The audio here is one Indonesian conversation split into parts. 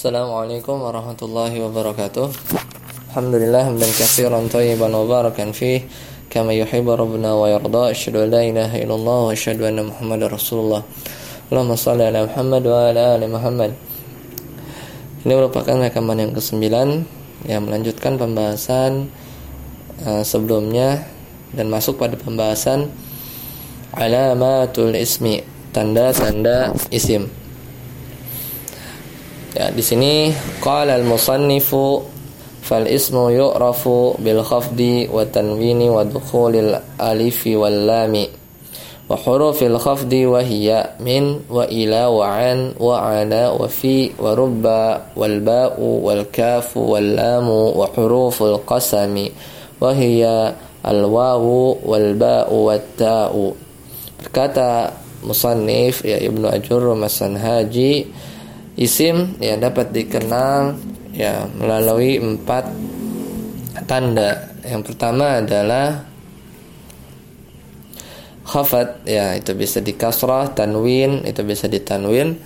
Assalamualaikum warahmatullahi wabarakatuh. Alhamdulillah hamdan katsiran tayyiban mubarakan fih kama yuhibbu rabbuna wa yarda. Asyhadu an la ilaha illallah wa asyhadu anna Muhammadar Rasulullah. Allahumma shalli ala Muhammad wa ala ali Muhammad. Ini merupakan rekaman yang ke-9 yang melanjutkan pembahasan uh, sebelumnya dan masuk pada pembahasan alamatul ismi, tanda-tanda isim. Ya, di sini qala al-musannifu fal ismu yu'rafu bil khafdi wa tanwini wa dukhulil alifi wal lami wa hurufil khafdi wa hiya min wa ila wa an wa ala wa fi wa rubba wal ba'u wal kafu wal lamu wa huruful qasami wa hiya al wawu wal ba'u wat ta'u berkata musannif ya Ibnu Ajur Masan Haji Isim ya dapat dikenal ya melalui empat tanda. Yang pertama adalah khafat ya itu bisa di kasrah, tanwin itu bisa ditanwin,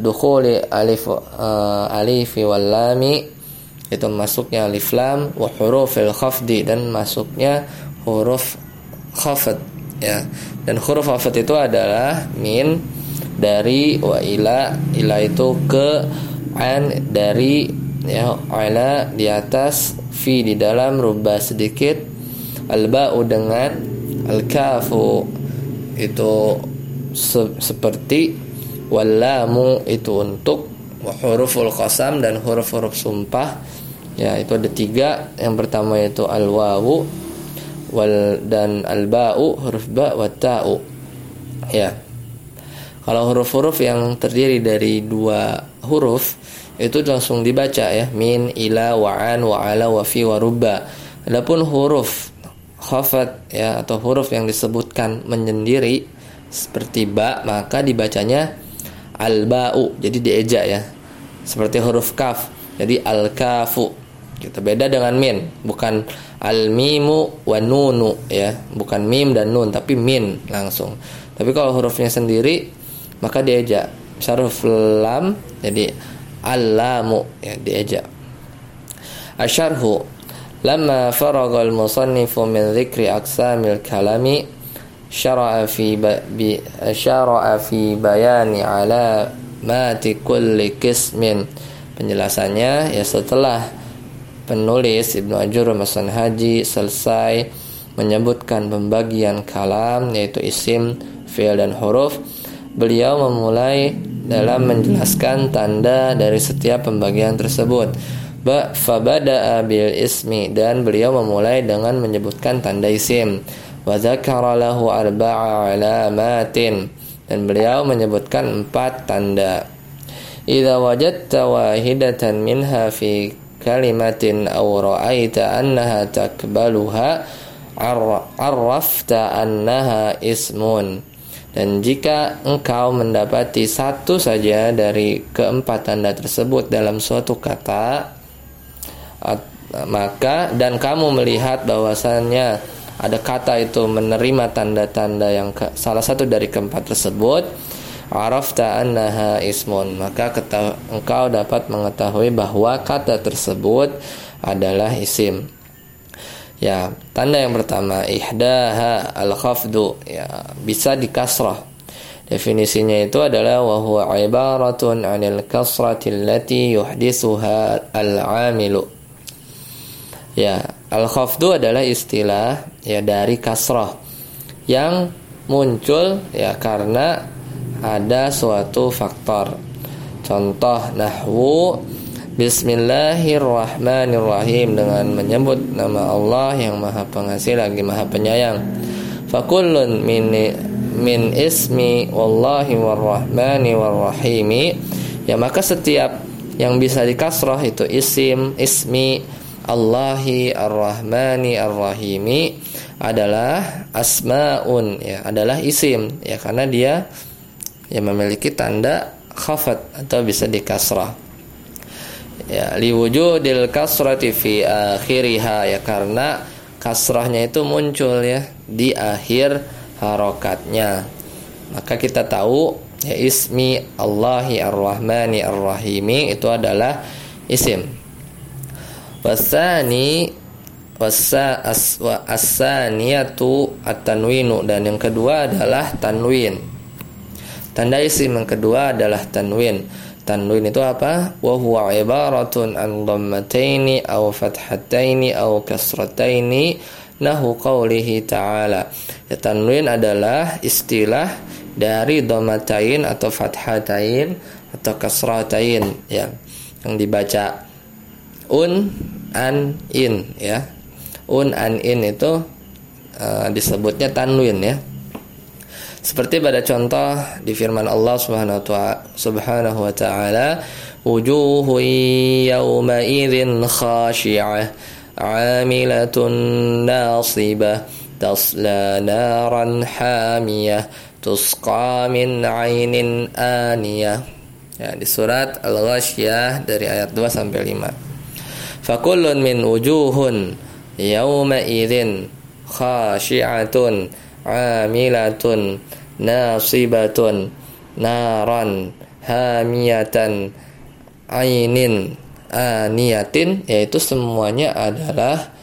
dukhuli alif uh, alif wal lami itu masuknya alif lam wa hurufil khafdi dan masuknya huruf khafat ya. Dan huruf khafat itu adalah min dari wa ila ila itu ke an dari ya ala di atas fi di dalam rubah sedikit al ba'u dengan al kafu itu se seperti walamu itu untuk huruful qasam dan huruf-huruf sumpah. Ya itu ada tiga. Yang pertama itu al wawu wal dan al ba'u huruf ba wa ta'u. Ya kalau huruf-huruf yang terdiri dari dua huruf itu langsung dibaca ya min ila wa an wa ala wa fi wa rubba. Adapun huruf khafat ya atau huruf yang disebutkan menyendiri seperti ba maka dibacanya al ba'u jadi dieja ya. Seperti huruf kaf jadi al kafu. Kita beda dengan min, bukan al mimu wa nunu ya, bukan mim dan nun tapi min langsung. Tapi kalau hurufnya sendiri maka diajak huruf lam jadi allamu ya diajak. Asyarhu lamma faragha al-musannifu min dhikri aqsamil kalami syara'a fi bi syara'a fi bayani ala mati kulli qismin. Penjelasannya ya setelah penulis Ibnu Ajur Masan Haji selesai menyebutkan pembagian kalam yaitu isim, fi'il dan huruf beliau memulai dalam menjelaskan tanda dari setiap pembagian tersebut. Ba fabada bil ismi dan beliau memulai dengan menyebutkan tanda isim. Wa dzakara lahu arba'a alamatin dan beliau menyebutkan empat tanda. Idza wajadta wahidatan minha fi kalimatin aw ra'aita annaha takbaluha arrafta annaha ismun dan jika engkau mendapati satu saja dari keempat tanda tersebut dalam suatu kata, maka dan kamu melihat bahwasannya ada kata itu menerima tanda-tanda yang ke, salah satu dari keempat tersebut, arafta annaha ismun, maka engkau dapat mengetahui bahwa kata tersebut adalah isim. Ya, tanda yang pertama ihdaha al-khafdu ya bisa dikasrah. Definisinya itu adalah wa huwa ibaratun 'anil kasrati allati yuhdithuha al-'amilu. Ya, al-khafdu adalah istilah ya dari kasrah yang muncul ya karena ada suatu faktor. Contoh nahwu Bismillahirrahmanirrahim dengan menyebut nama Allah yang Maha Pengasih lagi Maha Penyayang. Fakullun min min ismi wallahi warrahmani warrahimi. Ya maka setiap yang bisa dikasrah itu isim, ismi, Allahi arrahmani arrahimi adalah asmaun ya adalah isim ya karena dia yang memiliki tanda khafat atau bisa dikasrah ya liwujudil kasrati fi akhiriha ya karena kasrahnya itu muncul ya di akhir harokatnya. Maka kita tahu ya ismi Allahi ar-Rahmani ar-Rahimi itu adalah isim. Wasani wasa as, wa asaniyatu at-tanwinu dan yang kedua adalah tanwin. Tanda isim yang kedua adalah tanwin tanwin itu apa? Wa huwa ibaratun an dhammataini aw fathataini aw kasrataini nahu qawlihi ta'ala. Ya tanwin adalah istilah dari dhammatain atau fathatain atau kasratain ya. Yang dibaca un an in ya. Un an in itu uh, disebutnya tanwin ya seperti pada contoh di firman Allah Subhanahu wa taala wujuhu yawma idzin khashi'ah 'amilatun nasibah tasla naran hamiyah tusqa min 'ainin aniyah. Ya di surat Al-Ghasyiyah dari ayat 2 sampai 5 fakullun min wujuhun yawma idzin khashi'atun 'amilatun nasibatun naran hamiyatan ainin aniyatin yaitu semuanya adalah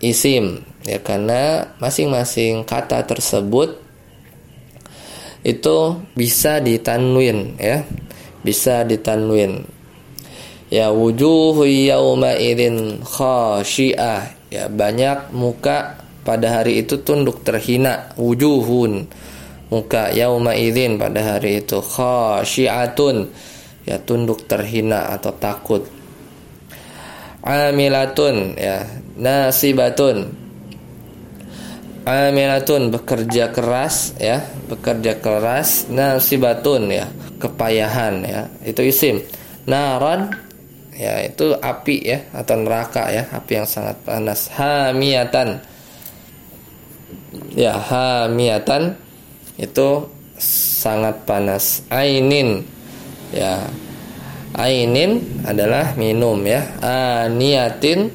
isim. Ya karena masing-masing kata tersebut itu bisa ditanwin ya. Bisa ditanwin. Ya wujuhu yauma idzin khashi'ah. Ya banyak muka pada hari itu tunduk terhina wujuhun. Muka yauma idzin pada hari itu. Khashi'atun. Ya tunduk terhina atau takut. Amilatun. Ya nasibatun. Amilatun bekerja keras ya bekerja keras. Nasibatun ya kepayahan ya. Itu isim. Naran. Ya itu api ya atau neraka ya api yang sangat panas. Hamiatan ya hamiatan itu sangat panas. Ainin. Ya. Ainin adalah minum ya. Aniatin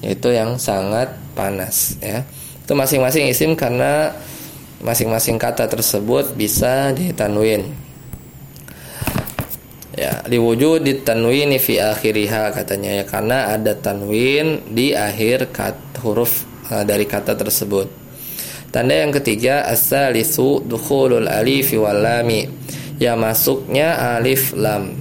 itu yang sangat panas ya. Itu masing-masing isim karena masing-masing kata tersebut bisa ditanwin. Ya diwujud ditanwin fi akhiriha katanya ya. Karena ada tanwin di akhir kat, huruf uh, dari kata tersebut tanda yang ketiga as-salisu dukhulul alif wal lami ya masuknya alif lam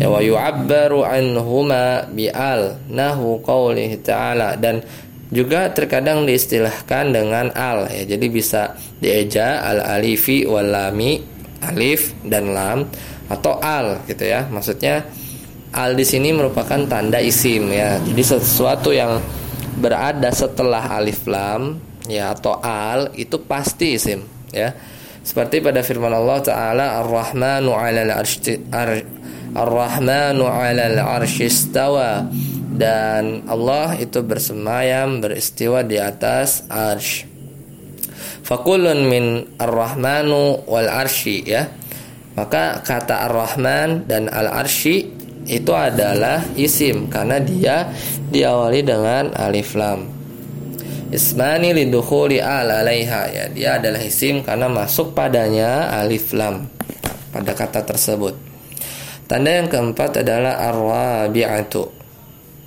ya wa yu'abbaru anhuma bi al nahu qaulihi ta'ala dan juga terkadang diistilahkan dengan al ya jadi bisa dieja al alifi wal lami alif dan lam atau al gitu ya. Maksudnya al di sini merupakan tanda isim ya. Jadi sesuatu yang berada setelah alif lam ya atau al itu pasti isim ya. Seperti pada firman Allah taala Ar-Rahmanu 'alal Ar-Rahmanu 'alal istawa dan Allah itu bersemayam beristiwa di atas arsh. Fakulun min ar-Rahmanu wal arsy ya. Maka kata Ar-Rahman dan Al-Arsy itu adalah isim karena dia diawali dengan alif lam. Ismani lidukhuli al alaiha ya dia adalah isim karena masuk padanya alif lam pada kata tersebut. Tanda yang keempat adalah arwabi'atu.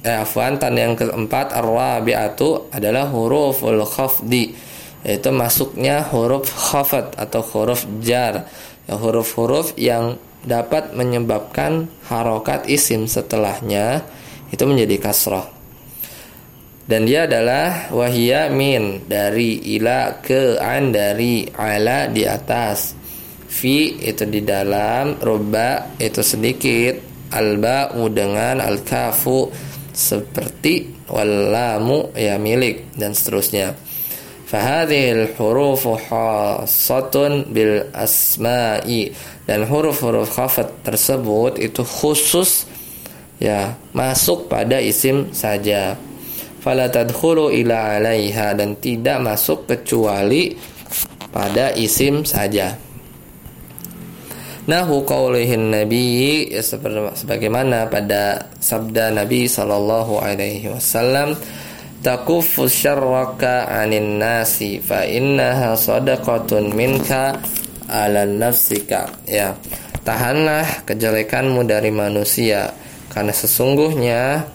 Eh afwan, tanda yang keempat arwabi'atu adalah huruful khafdi yaitu masuknya huruf khafat atau huruf jar ya, huruf-huruf yang dapat menyebabkan harokat isim setelahnya itu menjadi kasroh dan dia adalah wahia min dari ila ke an dari ala di atas. Fi itu di dalam. Roba itu sedikit. Alba dengan al kafu seperti walamu ya milik dan seterusnya. Fahadhil hurufu khasatun bil asma'i. Dan huruf-huruf khafat tersebut itu khusus ya masuk pada isim saja. Fala tadkhulu ila 'alaiha dan tidak masuk kecuali pada isim saja. Nahu qaulihin nabi ya, sebagaimana pada sabda Nabi sallallahu alaihi wasallam takuffu syarraka 'anin nasi fa innaha sadaqatun minka ala nafsika ya tahanlah kejelekanmu dari manusia karena sesungguhnya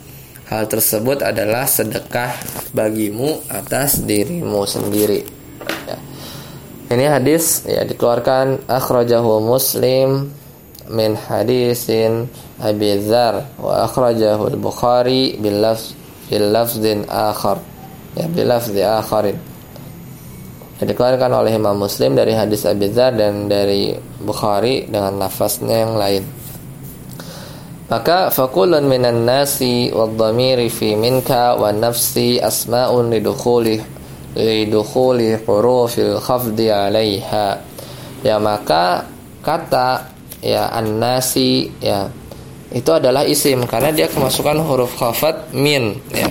hal tersebut adalah sedekah bagimu atas dirimu sendiri ya. ini hadis ya dikeluarkan akhrajahu muslim min hadisin Abi Dzar wa akhrajahu al-Bukhari bil lafz bil lafzin akhar ya bil lafzi akharin yang dikeluarkan oleh Imam Muslim dari hadis Abi Dzar dan dari Bukhari dengan lafaznya yang lain. Maka fakulun minan nasi wad dhamiri fi minka wa nafsi asma'un lidukhuli lidukhuli hurufil khafdi 'alaiha. Ya maka kata ya an-nasi ya itu adalah isim. Karena dia kemasukan huruf khafat min ya.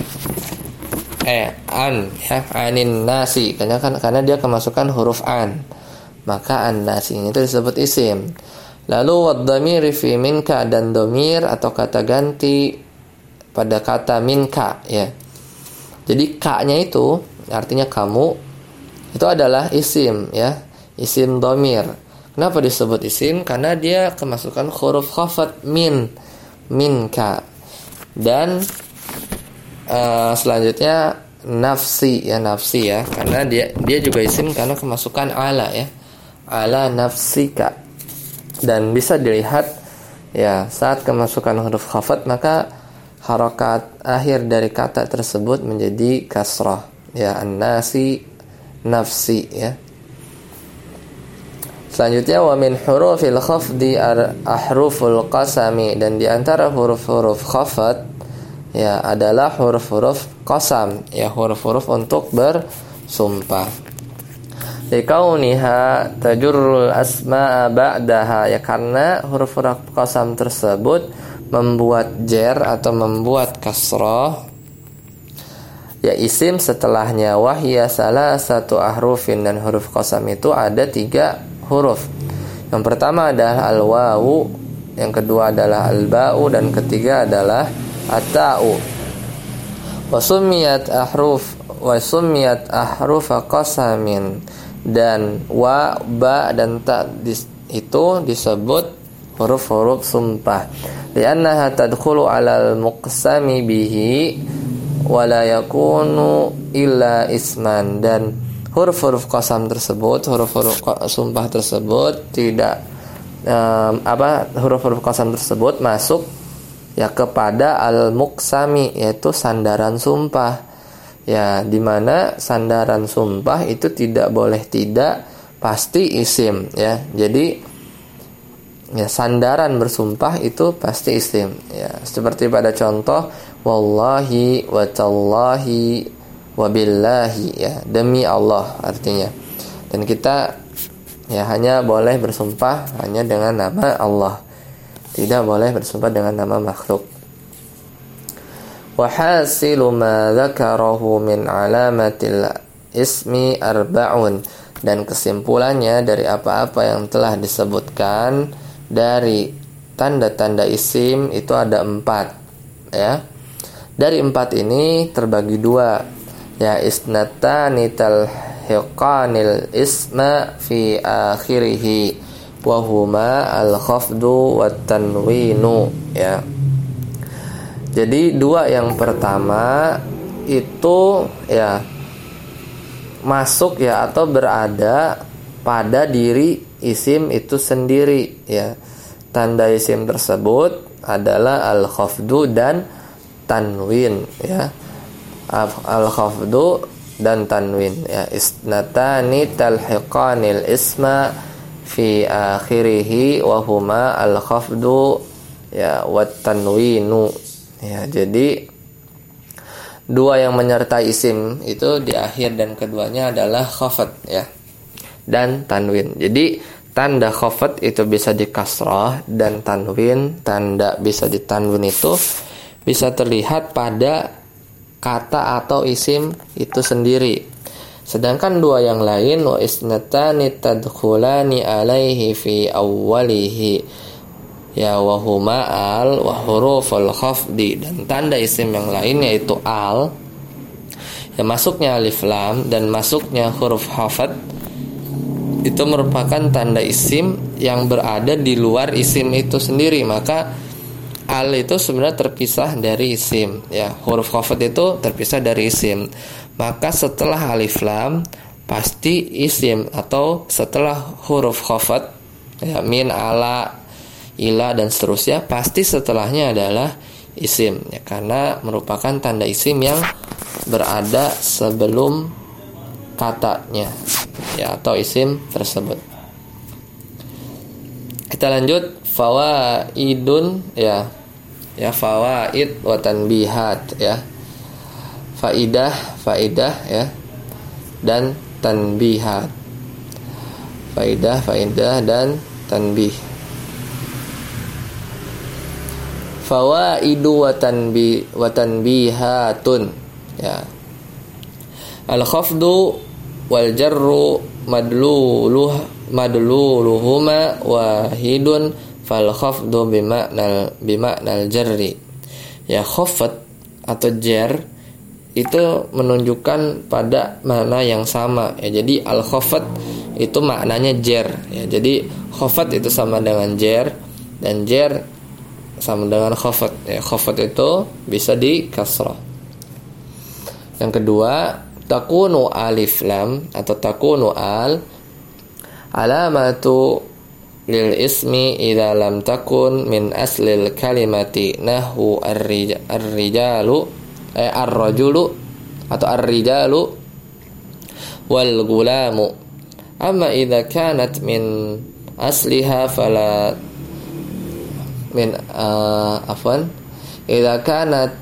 Eh an ya anin nasi. Karena kan karena dia kemasukan huruf an. Maka an nasi itu disebut isim lalu wad dhamir fi minka dan domir atau kata ganti pada kata minka ya. Jadi ka-nya itu artinya kamu itu adalah isim ya. Isim domir kenapa disebut isim? Karena dia kemasukan huruf khafat min minka. Dan uh, selanjutnya nafsi ya nafsi ya. Karena dia dia juga isim karena kemasukan ala ya. Ala nafsika dan bisa dilihat ya saat kemasukan huruf khafat maka harokat akhir dari kata tersebut menjadi kasrah. Ya an-nasi nafsi ya. Selanjutnya wa min hurufil khafdi ahruful qasami. Dan di antara huruf-huruf khafat ya adalah huruf-huruf qasam. Ya huruf-huruf untuk bersumpah likauniha tajurrul asma'a ba'daha. Ya karena huruf-huruf qasam tersebut membuat jer atau membuat kasroh ya isim setelahnya. Wahya salah satu ahrufin dan huruf qasam itu ada tiga huruf. Yang pertama adalah al-wawu yang kedua adalah al-ba'u dan ketiga adalah at-ta'u. Wa sumiyat ahruf wa sumiyat ahruf qasamin dan wa ba dan ta itu disebut huruf-huruf sumpah li'annaha tadkhulu 'alal muqsami bihi wa la yakunu illa isman dan huruf-huruf qasam tersebut huruf-huruf sumpah tersebut tidak um, apa huruf-huruf qasam tersebut masuk ya kepada al-muqsami yaitu sandaran sumpah. Ya, di mana sandaran sumpah itu tidak boleh tidak pasti isim ya. Jadi ya sandaran bersumpah itu pasti isim ya. Seperti pada contoh wallahi wa tallahi wa billahi ya, demi Allah artinya. Dan kita ya hanya boleh bersumpah hanya dengan nama Allah tidak boleh bersumpah dengan nama makhluk wahasilu ma dzakarahu min alamatil ismi arba'un dan kesimpulannya dari apa-apa yang telah disebutkan dari tanda-tanda isim itu ada empat ya. Dari empat ini terbagi dua ya isnatani talhiqanil isma fi akhirih wahuma al khafdu wat tanwinu ya jadi dua yang pertama itu ya masuk ya atau berada pada diri isim itu sendiri ya. Tanda isim tersebut adalah al khafdu dan tanwin ya. Al khafdu dan tanwin ya. Isnatani talhiqanil isma fi akhirih wa huma al khafdu ya wat tanwinu ya jadi dua yang menyertai isim itu di akhir dan keduanya adalah khafat ya dan tanwin. Jadi tanda khafat itu bisa di kasrah dan tanwin. Tanda bisa di tanwin itu bisa terlihat pada kata atau isim itu sendiri. Sedangkan dua yang lain wa isnatani tadkhulani alaihi fi awwalihi ya wa huma al wa huruful khafdi. Dan tanda isim yang lain yaitu al. Ya masuknya alif lam dan masuknya huruf hafat itu merupakan tanda isim yang berada di luar isim itu sendiri. Maka al itu sebenarnya terpisah dari isim. Ya huruf khafat itu terpisah dari isim. Maka setelah alif lam pasti isim atau setelah huruf khafat ya min ala ila dan seterusnya pasti setelahnya adalah isim ya karena merupakan tanda isim yang berada sebelum katanya ya atau isim tersebut. Kita lanjut fawaidun ya. Ya fawaid wa tanbihat ya. Faidah, faidah ya. Dan tanbihat. Faidah, faidah dan tanbih. Fawaidu wa tanbi wa tanbihatun. Ya. Al khafdu wal jarru madluluh madluluhuma wahidun fal khafdu bima'nal bima'nal jarri. Ya khafat atau jar itu menunjukkan pada mana yang sama. Ya jadi al khafat itu maknanya jar. Ya jadi khafat itu sama dengan jar dan jar sama dengan khafat. Ya khafat itu bisa di kasrah. Yang kedua takunu alif lam atau takunu al alamatu lil ismi idza lam takun min aslil kalimati nahu ar-rijalu eh, ar-rajulu atau ar-rijalu wal gulamu. Amma idza kanat min asliha fala min uh, afwan idza kanat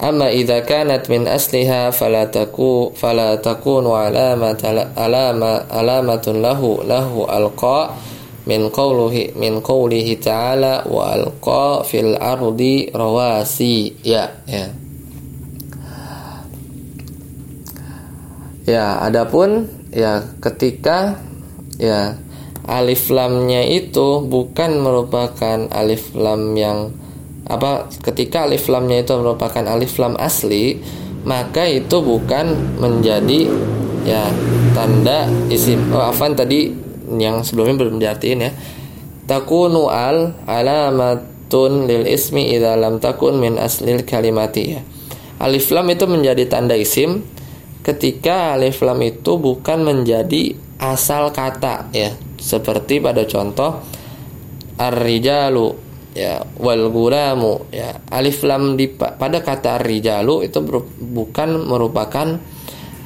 amma idza kanat min asliha fala taku fala takunu alamatan alama alamatun lahu lahu alqa min qawlihi min qawlihi ta'ala wa alqa fil ardi rawasi. Ya ya. Ya adapun ya ketika ya alif lamnya itu bukan merupakan alif lam yang apa ketika alif lamnya itu merupakan alif lam asli maka itu bukan menjadi ya tanda isim oh afan tadi yang sebelumnya belum diartiin ya. Takunu al alamatun lil ismi idza lam takun min aslil kalimati ya. Alif lam itu menjadi tanda isim ketika alif lam itu bukan menjadi asal kata ya. Seperti pada contoh ar-rijalu ya wal gulamu ya. Alif lam di pada kata rijalu itu bukan merupakan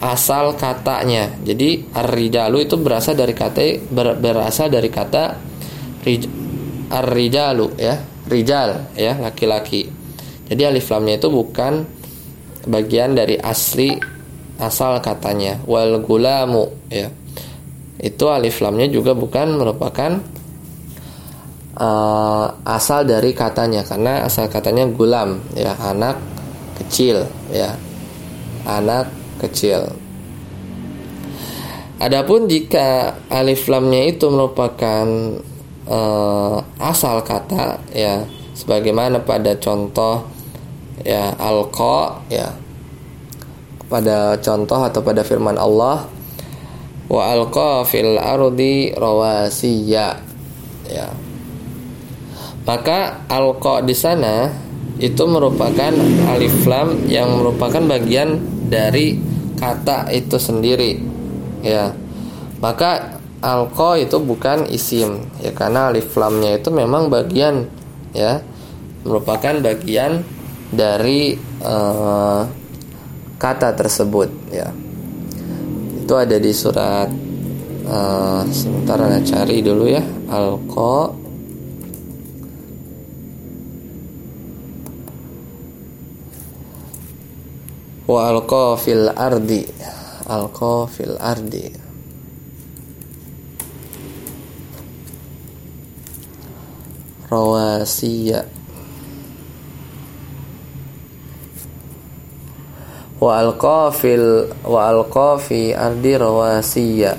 asal katanya. Jadi ar-rijalu itu berasal dari kata ber, berasal dari kata ar-rijalu ya. Rijal ya laki-laki. Jadi alif lamnya itu bukan bagian dari asli asal katanya. Wal gulamu ya itu alif lamnya juga bukan merupakan uh, asal dari katanya. Karena asal katanya gulam ya anak kecil ya. Anak kecil. Adapun jika alif lamnya itu merupakan uh, asal kata ya sebagaimana pada contoh ya alqa ya pada contoh atau pada firman Allah wa alqa fil ardi rawasiya ya maka alqa di sana itu merupakan alif lam yang merupakan bagian dari kata itu sendiri. Ya. Maka alqa itu bukan isim ya karena alif lamnya itu memang bagian ya merupakan bagian dari uh, kata tersebut ya itu ada di surat uh, sebentar saya cari dulu ya. Alqa wa alqa fil ardi. Alqa fil ardi. Rawasiya wa alqa fil wa alqa fi ardi rawasiya.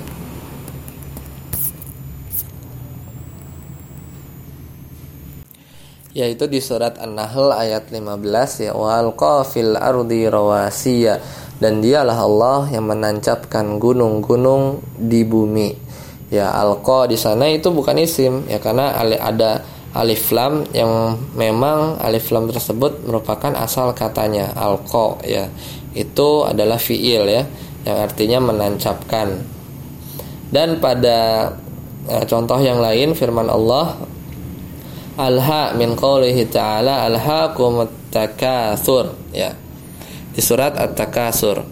Yaitu di surat An-Nahl ayat 15 ya wal qafil ardi rawasiya. Dan dialah Allah yang menancapkan gunung-gunung di bumi. Ya alqa di sana itu bukan isim ya karena ada alif lam yang memang alif lam tersebut merupakan asal katanya alqa ya itu adalah fiil ya yang artinya menancapkan dan pada uh, contoh yang lain firman Allah alha min qawlihi ta'ala alhaqumut takatsur ya di surat At-Takasur.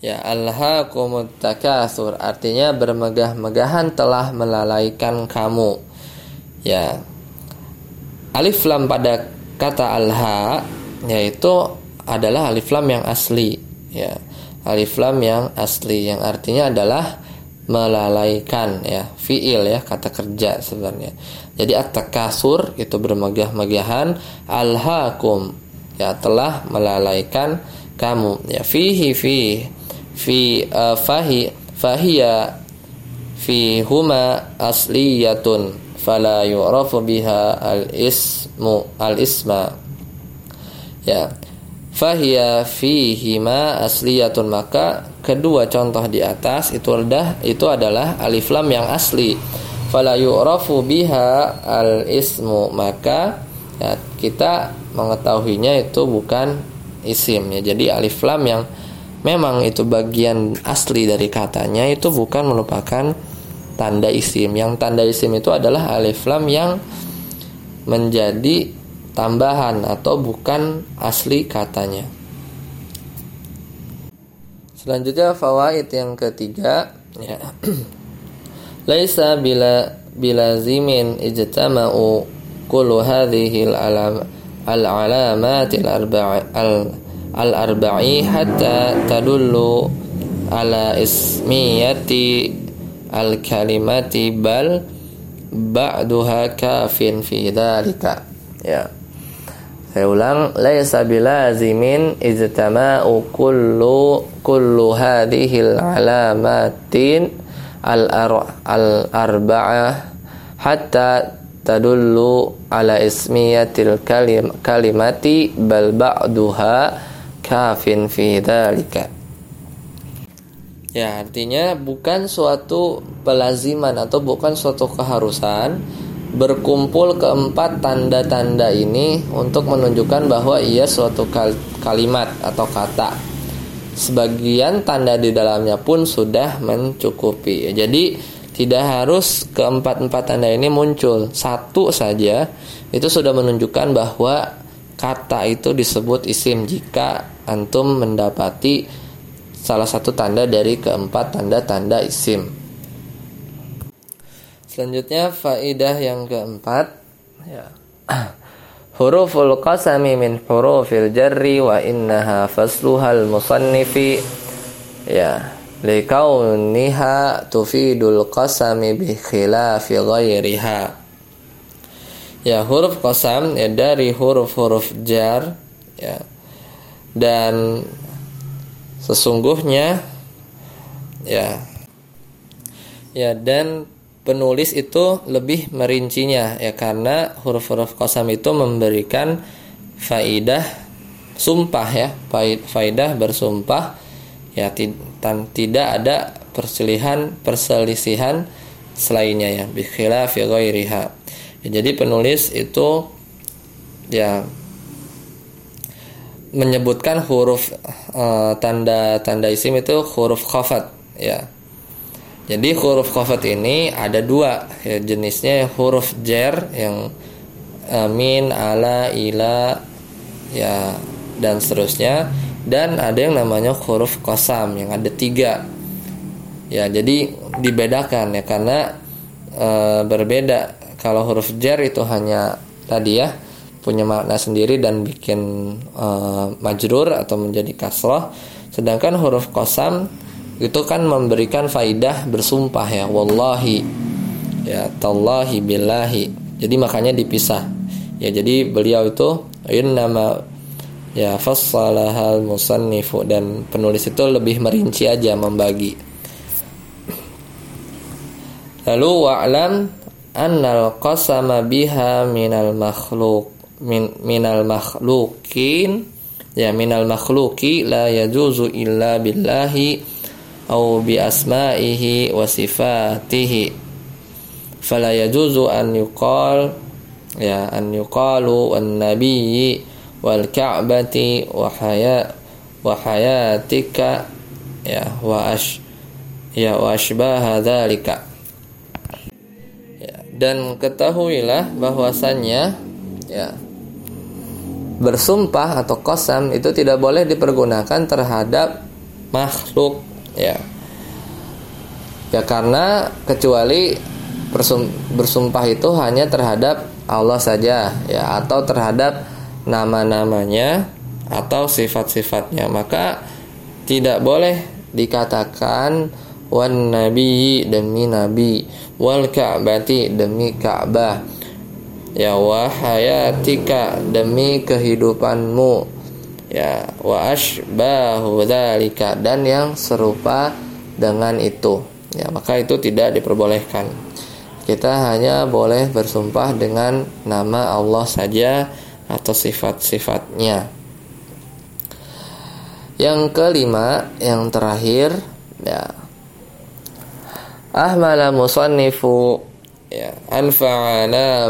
Ya, alhaqumut takasur artinya bermegah-megahan telah melalaikan kamu. Ya. Alif lam pada kata alha yaitu adalah alif lam yang asli, ya. Alif lam yang asli yang artinya adalah melalaikan ya. Fiil ya kata kerja sebenarnya. Jadi at-takasur itu bermegah-megahan alhaqum ya telah melalaikan kamu ya. Fihi fi fi uh, fahi fahiya fi huma asliyatun fala yu'rafu biha al ismu al isma ya fahiya ma asliyatun. Maka kedua contoh di atas itu adalah itu adalah alif lam yang asli. Fala yu'rafu biha al ismu maka ya, kita mengetahuinya itu bukan isim. Ya jadi alif lam yang memang itu bagian asli dari katanya itu bukan merupakan tanda isim. Yang tanda isim itu adalah alif lam yang menjadi tambahan atau bukan asli katanya. Selanjutnya fawaid yang ketiga ya. Laisa bila zimin ijtama'u kullu hadhihi al-alamat al-arba'i hatta tadullu ala ismiyati al-kalimati bal ba'duha kafin fi dhalika. Ya saya ulang laisa bilazimin ijtama'u kullu kullu hadhihi al-alamatin al-arba'ah hatta tadullu ala ismiyatil kalim kalimati bal ba'duha kafin fi dzalika Ya, artinya bukan suatu pelaziman atau bukan suatu keharusan berkumpul keempat tanda-tanda ini untuk menunjukkan bahwa ia suatu kal kalimat atau kata. Sebagian tanda di dalamnya pun sudah mencukupi. Jadi tidak harus keempat-empat tanda ini muncul. Satu saja itu sudah menunjukkan bahwa kata itu disebut isim jika antum mendapati salah satu tanda dari keempat tanda-tanda isim. Selanjutnya faidah yang keempat. Ya. Huruful qasami min hurufil jarri wa innaha fasluhal musannifi. Ya. Likauniha tufidul qasami bi khilafi ghairiha. Ya huruf qasam ya dari huruf-huruf jar ya. Dan sesungguhnya ya. Ya dan penulis itu lebih merincinya ya karena huruf-huruf qasam itu memberikan faidah sumpah ya faidah bersumpah ya tidak ada perselisihan perselisihan selainnya ya bi khilafi ghairiha. Ya, jadi penulis itu ya menyebutkan huruf uh, tanda tanda isim itu huruf khafat ya jadi huruf khafat ini ada dua ya, jenisnya huruf jer yang uh, min ala ila ya dan seterusnya. Dan ada yang namanya huruf kosam yang ada tiga. Ya jadi dibedakan ya karena e, berbeda. Kalau huruf jar itu hanya tadi ya punya makna sendiri dan bikin e, majrur atau menjadi kasroh sedangkan huruf kosam itu kan memberikan faidah bersumpah ya. Wallahi. Ya tallahi billahi. Jadi makanya dipisah. Ya jadi beliau itu nama ya fassalahal musannifu dan penulis itu lebih merinci aja membagi. Lalu wa'lam annal qasama biha minal makhluk min minal makhlukin ya minal makhluki la yajuzu illa billahi ya an yuqalu an nabiyyi wal ka'bati wa haya wa hayatika ya wa ash ya wa ashbaha dzalika ya, dan ketahuilah bahwasannya ya bersumpah atau kosam itu tidak boleh dipergunakan terhadap makhluk ya. Ya karena kecuali bersumpah itu hanya terhadap Allah saja ya atau terhadap nama-namanya atau sifat-sifatnya. Maka tidak boleh dikatakan wan nabi demi nabi wal ka'bati demi ka'bah. Ya wa hayatika demi kehidupanmu ya wa ashbahu dzalika dan yang serupa dengan itu. Ya maka itu tidak diperbolehkan. Kita hanya boleh bersumpah dengan nama Allah saja atau sifat-sifatnya. Yang kelima yang terakhir ya. Ahmala musannifu ya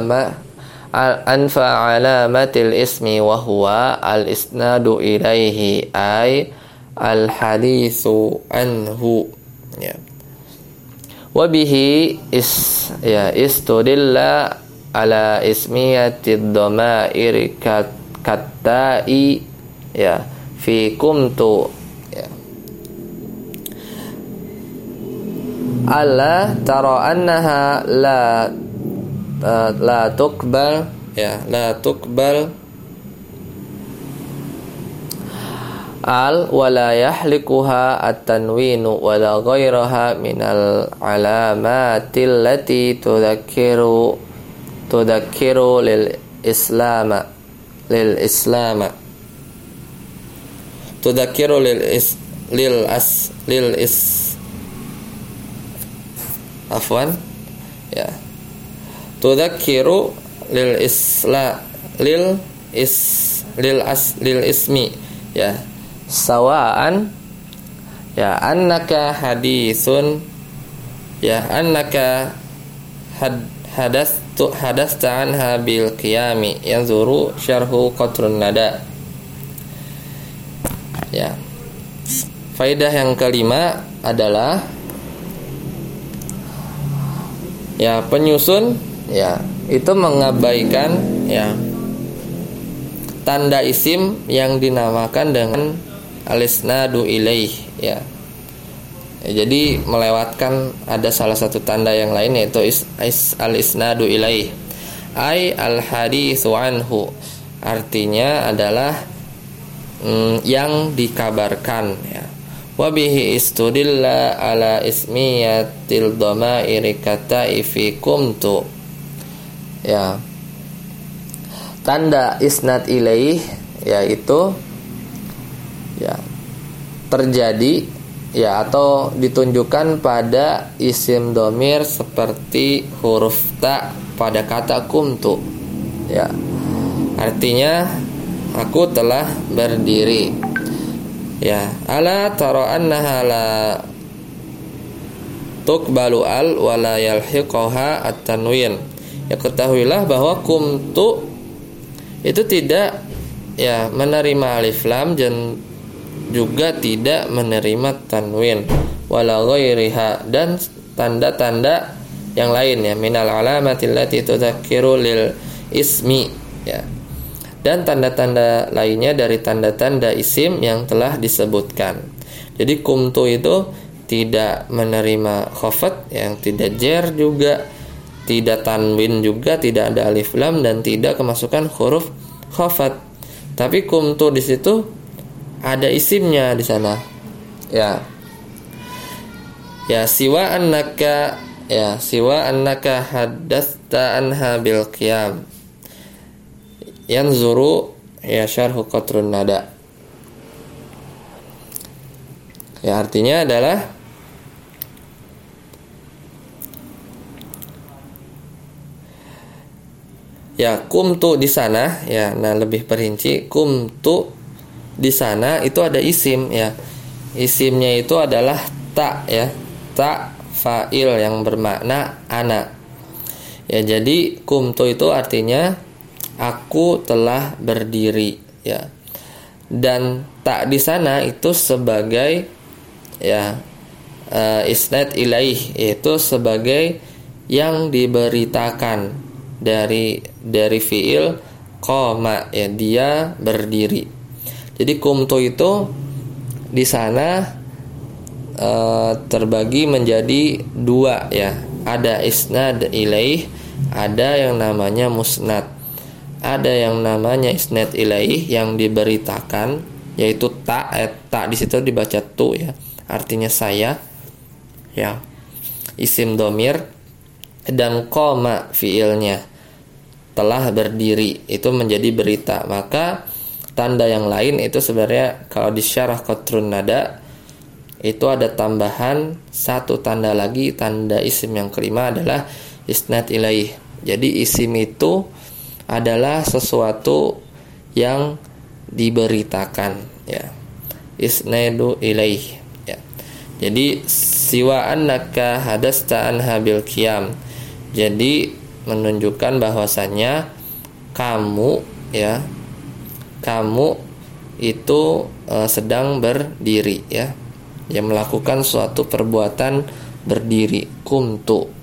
ma anfa alamatil ismi wa huwa al isnadu ilaihi ay al hadithu anhu. Ya. Wa bihi is ya istudilla ala ismiyatid dhamair katai ya fi kumtu ya. Alla tara annaha la uh, la tuqbal ya la tuqbal. Al wala yahlikuha at-tanwinu wala ghairaha minal alamatil lati tudzakiru tudzakiru lil islama lil islama. Tudzakiru lil is lil as lil is. Afwan? Ya tudzakiru lil isla lil is lil as lil ismi. Ya. Sawaan ya annaka hadisun ya annaka had hadas tu hadas anha bil qiyami yanzuru syarhu qatrun nada. Ya. Faidah yang kelima adalah ya penyusun ya itu mengabaikan ya tanda isim yang dinamakan dengan alisnadu ilaih ya. ya jadi melewatkan ada salah satu tanda yang lain yaitu is, is al isnadu ilaih. Ai al haditsu anhu artinya adalah mm, yang dikabarkan ya. Wabihi istudilla ala ismiyatil dhamairi katai fi kumtu ya. Tanda isnad ilaih yaitu ya terjadi ya atau ditunjukkan pada isim domir seperti huruf ta pada kata kumtu. Ya. Artinya aku telah berdiri. Ya, ala tara annaha la tuqbalu al wa la yalhiqaha at-tanwin. Ya ketahuilah bahwa kumtu itu tidak ya menerima alif lam dan juga tidak menerima tanwin. Wala ghairiha dan tanda-tanda yang lain ya minal alamatil lati tudzakiru lil ismi ya. Dan tanda-tanda lainnya dari tanda-tanda isim yang telah disebutkan. Jadi kumtu itu tidak menerima khafat yang tidak jer juga, tidak tanwin juga, tidak ada alif lam dan tidak kemasukan huruf khafat. Tapi kumtu di situ ada isimnya di sana. Ya. Ya siwa annaka ya siwa annaka haddatsta anha bil qiyam yanzuru ya syarhu qatrun nada ya artinya adalah ya kumtu di sana ya nah lebih perinci kumtu di sana itu ada isim ya. Isimnya itu adalah tak ya. Tak fa'il yang bermakna ana. Ya, jadi kumtu itu artinya aku telah berdiri ya. Dan tak di sana itu sebagai ya uh, isnad ilaih yaitu sebagai yang diberitakan dari dari fiil koma ya dia berdiri. Jadi kumtu itu di sana uh, terbagi menjadi dua ya. Ada isnad ilaih, ada yang namanya musnad. Ada yang namanya isnad ilaih yang diberitakan yaitu tak eh, tak di situ dibaca tu ya. Artinya saya ya. Isim domir dan koma fiilnya telah berdiri itu menjadi berita. Maka tanda yang lain itu sebenarnya kalau di syarah kotrun nada itu ada tambahan satu tanda lagi. Tanda isim yang kelima adalah isnad ilaih. Jadi isim itu adalah sesuatu yang diberitakan ya. Isnadu ilaih ya. Jadi siwa annaka hadasta anha bil qiyam. Jadi menunjukkan bahwasannya kamu ya kamu itu e, sedang berdiri ya. Yang melakukan suatu perbuatan berdiri kumtu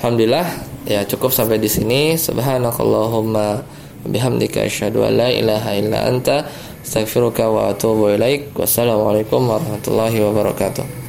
Alhamdulillah ya cukup sampai di sini. Subhanakallahumma bihamdika asyhadu an la ilaha illa anta astaghfiruka wa atubu ilaik. Wassalamualaikum warahmatullahi wabarakatuh